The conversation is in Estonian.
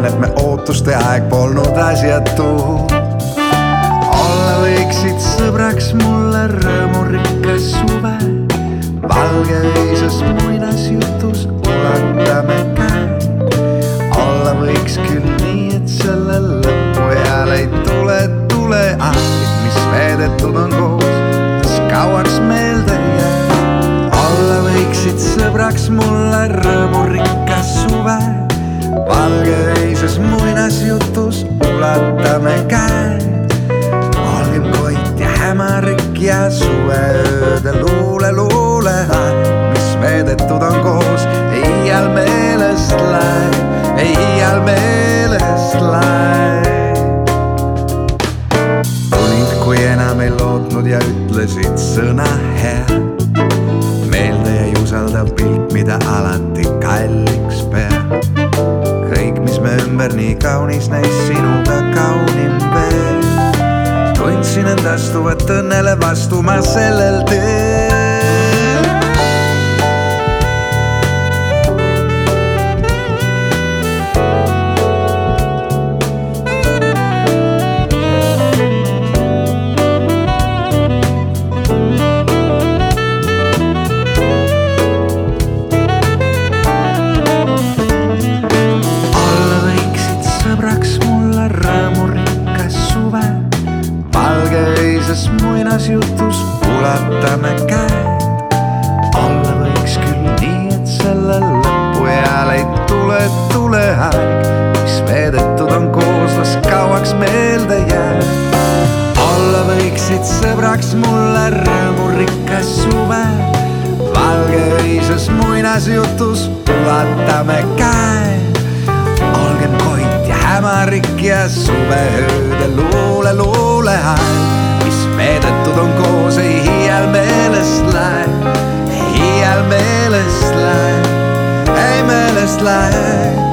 lootuste aeg polnud asjatu olla võiksid sõbraks mulle rõõmurikas suve. valgeveises muinasjutus ulatame käe. olla võiks küll nii, et selle lõpu ajal ei tule tuleaeg, mis veedetud on koos, las ulatame käe valgem koit ja hämarik ja suveööde luule, luuleaeg, mis veedetud on koos, iial meelest lähe, ei iial meelest lähe. tulid, kui enam ei lootnud ja ütlesid sõna hea. meelde jäi usaldav pilt, mida alati ümber nii kaunis näis, sinuga kaunim veel tundsin end astuvat õnnele vastu ma sellel teel. Valgeises muinasjutus ulatame käed. olla võiks küll nii, et selle lõpu ajal ei tule tuleaeg, mis veedetud on koos, las kauaks meelde jääb. olla võiksid sõbraks mulle rõõmurikas suve. valgeises muinasjutus ulatame käed olgem koit ja hämarik ja suveööde luule, luuleaeg, mis lähe, ei